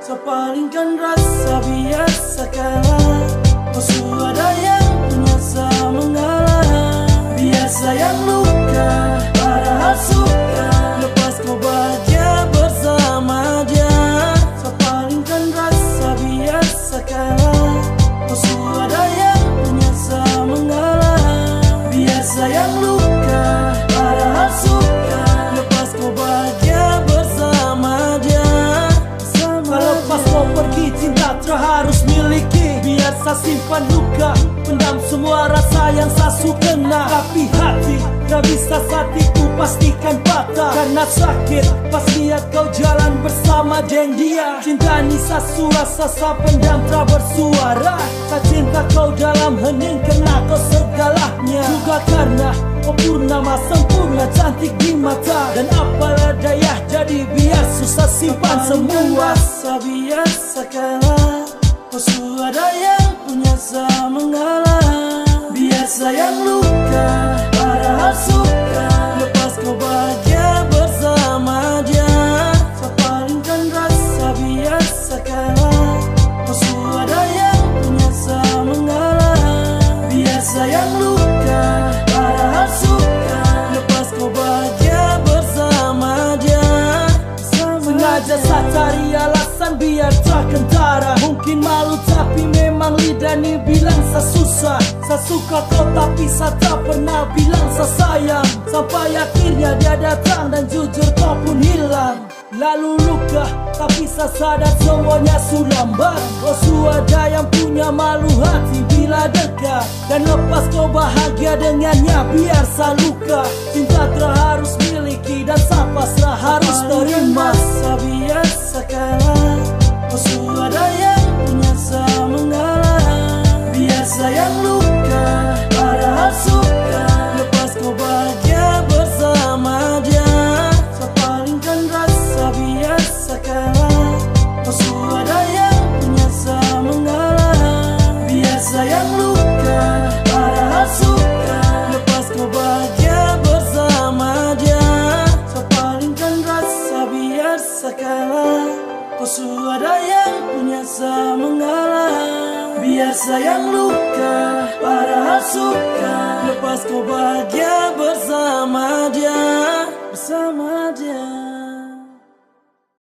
Palingkan rasa biasa kalah Musuh ada yang punya mengalah. Biasa yang luka Padahal suka Saya simpan luka Pendam semua rasa yang saya suka nak Tapi hati tak bisa satiku pastikan patah. Karena sakit pas lihat kau jalan bersama geng dia. Cinta ni saya rasa saya pendam tak bersuara. Saya cinta kau dalam hening kena kau segalanya Juga karena kau purnama sempurna cantik di mata. Dan apalah daya jadi biar susah simpan semua. Rasa biasa kalah Musuh ada punya mengalah Biasa yang luka Padahal suka. Lepas kau bahagia bersama dia So palingkan rasa biasa kalah. Musuh ada yang punya mengalah Biasa yang luka Padahal suka. Lepas kau bahagia bersama dia Sengaja cari alasan biar tak kentara. Mungkin malu tapi memang lidah ni bilang saya susah. Saya suka kau tapi saya tak pernah bilang saya sayang. Sampai akhirnya dia datang dan jujur kau pun hilang. Lalu luka tapi saya sadar semuanya sulambat Oh suada yang punya malu hati bila dekat. Dan lepas kau bahagia dengannya biar saya luka. Cinta kalah. Musuh ada yang punya mengalah Biasa yang luka Padahal suka. Lepas kau bahagia